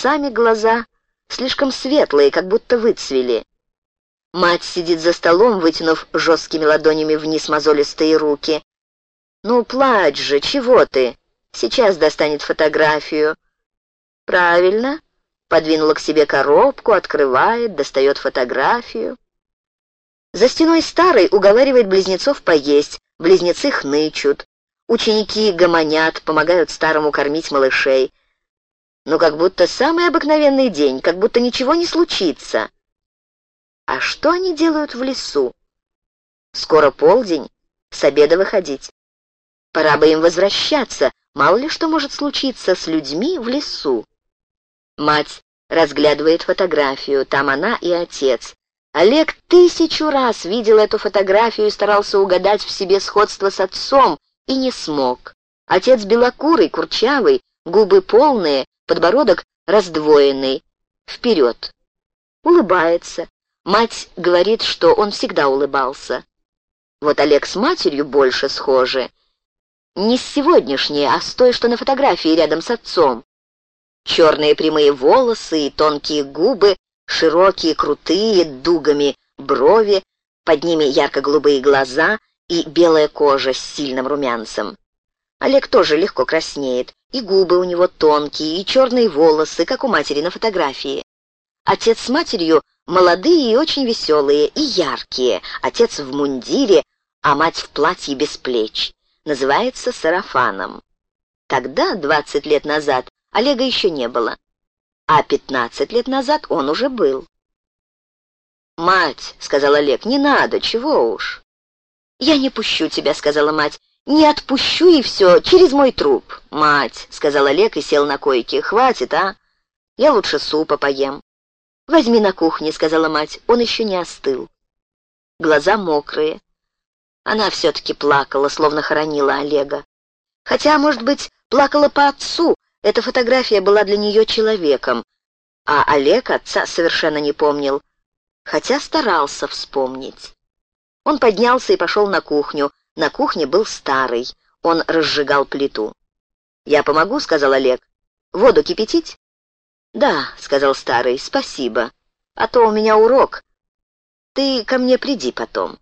сами глаза слишком светлые, как будто выцвели. Мать сидит за столом, вытянув жесткими ладонями вниз мозолистые руки. «Ну, плачь же, чего ты? Сейчас достанет фотографию». «Правильно». Подвинула к себе коробку, открывает, достает фотографию. За стеной старой уговаривает близнецов поесть, близнецы хнычут. Ученики гомонят, помогают старому кормить малышей. Ну, как будто самый обыкновенный день, как будто ничего не случится. А что они делают в лесу? Скоро полдень, с обеда выходить. Пора бы им возвращаться, мало ли что может случиться с людьми в лесу. Мать разглядывает фотографию, там она и отец. Олег тысячу раз видел эту фотографию и старался угадать в себе сходство с отцом, и не смог. Отец белокурый, курчавый, губы полные, подбородок раздвоенный, вперед. Улыбается. Мать говорит, что он всегда улыбался. Вот Олег с матерью больше схожи. Не с сегодняшней, а с той, что на фотографии рядом с отцом. Черные прямые волосы и тонкие губы, широкие, крутые, дугами брови, под ними ярко-голубые глаза и белая кожа с сильным румянцем. Олег тоже легко краснеет, и губы у него тонкие, и черные волосы, как у матери на фотографии. Отец с матерью молодые и очень веселые, и яркие. Отец в мундире, а мать в платье без плеч. Называется сарафаном. Тогда, двадцать лет назад, Олега еще не было. А пятнадцать лет назад он уже был. «Мать», — сказал Олег, — «не надо, чего уж». «Я не пущу тебя», — сказала мать. «Не отпущу и все, через мой труп». «Мать», — сказал Олег и сел на койке, — «хватит, а? Я лучше супа поем». «Возьми на кухне», — сказала мать, — «он еще не остыл». Глаза мокрые. Она все-таки плакала, словно хоронила Олега. Хотя, может быть, плакала по отцу, эта фотография была для нее человеком, а Олег отца совершенно не помнил, хотя старался вспомнить. Он поднялся и пошел на кухню. На кухне был старый, он разжигал плиту. «Я помогу», — сказал Олег. «Воду кипятить?» «Да», — сказал старый, — «спасибо. А то у меня урок. Ты ко мне приди потом».